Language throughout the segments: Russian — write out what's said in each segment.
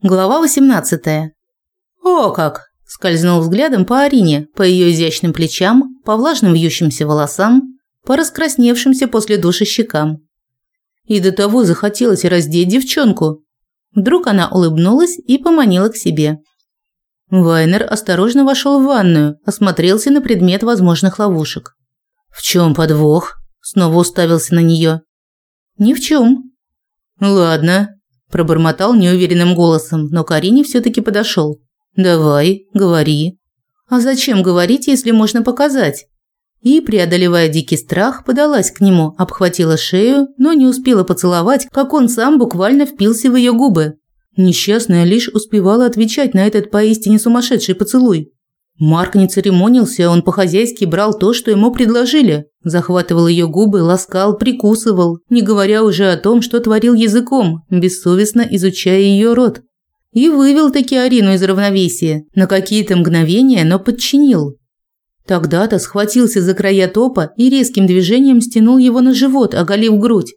Глава 18. О, как! Скользнул взглядом по Арине, по ее изящным плечам, по влажным вьющимся волосам, по раскрасневшимся после душа щекам. И до того захотелось раздеть девчонку. Вдруг она улыбнулась и поманила к себе. Вайнер осторожно вошел в ванную, осмотрелся на предмет возможных ловушек. В чем подвох? Снова уставился на нее. Ни в чем. Ладно, пробормотал неуверенным голосом, но Карине все таки подошел. Давай, говори. А зачем говорить, если можно показать? И, преодолевая дикий страх, подалась к нему, обхватила шею, но не успела поцеловать, как он сам буквально впился в ее губы. Несчастная лишь успевала отвечать на этот поистине сумасшедший поцелуй. Марк не церемонился, он по-хозяйски брал то, что ему предложили. Захватывал ее губы, ласкал, прикусывал, не говоря уже о том, что творил языком, бессовестно изучая ее рот. И вывел таки Арину из равновесия, на какие-то мгновения, но подчинил. Тогда-то схватился за края топа и резким движением стянул его на живот, оголив грудь.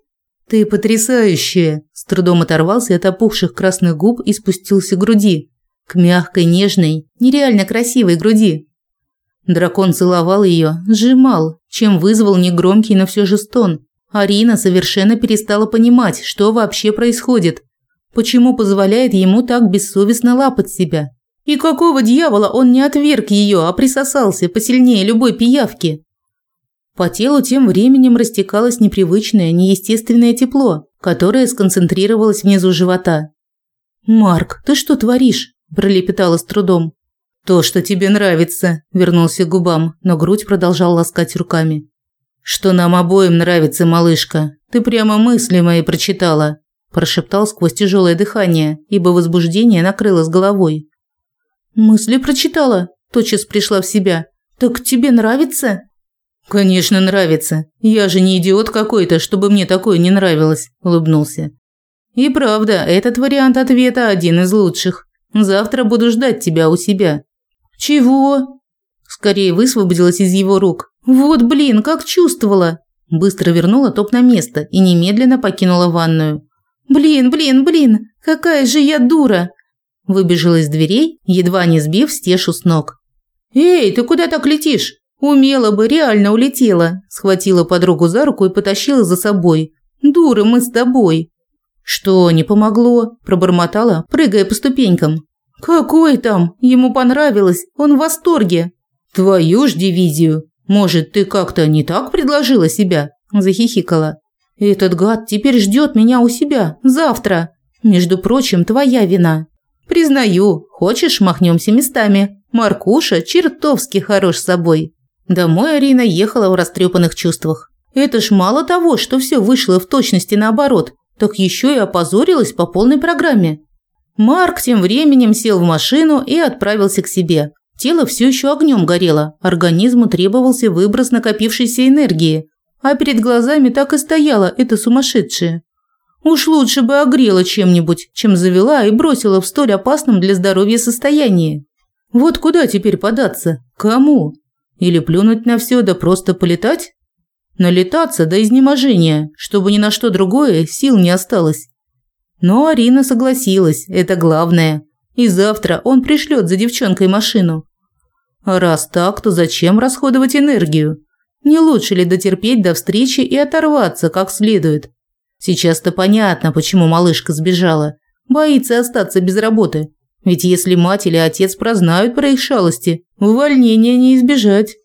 «Ты потрясающая!» С трудом оторвался от опухших красных губ и спустился к груди к мягкой, нежной, нереально красивой груди. Дракон целовал ее, сжимал, чем вызвал негромкий, но все же стон. Арина совершенно перестала понимать, что вообще происходит. Почему позволяет ему так бессовестно лапать себя? И какого дьявола он не отверг ее, а присосался посильнее любой пиявки? По телу тем временем растекалось непривычное, неестественное тепло, которое сконцентрировалось внизу живота. «Марк, ты что творишь?» Пролепетала с трудом. То, что тебе нравится, вернулся к губам, но грудь продолжал ласкать руками. Что нам обоим нравится, малышка. Ты прямо мысли мои прочитала, прошептал сквозь тяжелое дыхание, ибо возбуждение накрыло с головой. Мысли прочитала, тотчас пришла в себя. Так тебе нравится? Конечно, нравится. Я же не идиот какой-то, чтобы мне такое не нравилось, улыбнулся. И правда, этот вариант ответа один из лучших. Завтра буду ждать тебя у себя. Чего? Скорее высвободилась из его рук. Вот, блин, как чувствовала. Быстро вернула топ на место и немедленно покинула ванную. Блин, блин, блин, какая же я дура. Выбежала из дверей, едва не сбив Стешу с ног. Эй, ты куда так летишь? Умела бы, реально улетела. Схватила подругу за руку и потащила за собой. Дура мы с тобой. «Что, не помогло?» – пробормотала, прыгая по ступенькам. «Какой там? Ему понравилось, он в восторге». «Твою ж дивизию! Может, ты как-то не так предложила себя?» – захихикала. «Этот гад теперь ждет меня у себя, завтра. Между прочим, твоя вина». «Признаю, хочешь, махнемся местами. Маркуша чертовски хорош собой». Домой Арина ехала в растрепанных чувствах. Это ж мало того, что все вышло в точности наоборот, так еще и опозорилась по полной программе. Марк тем временем сел в машину и отправился к себе. Тело все еще огнем горело, организму требовался выброс накопившейся энергии, а перед глазами так и стояла эта сумасшедшая. Уж лучше бы огрела чем-нибудь, чем завела и бросила в столь опасном для здоровья состоянии. Вот куда теперь податься? Кому? Или плюнуть на все да просто полетать? Налетаться до изнеможения, чтобы ни на что другое сил не осталось. Но Арина согласилась, это главное. И завтра он пришлет за девчонкой машину. А раз так, то зачем расходовать энергию? Не лучше ли дотерпеть до встречи и оторваться как следует? Сейчас-то понятно, почему малышка сбежала. Боится остаться без работы. Ведь если мать или отец прознают про их шалости, увольнения не избежать.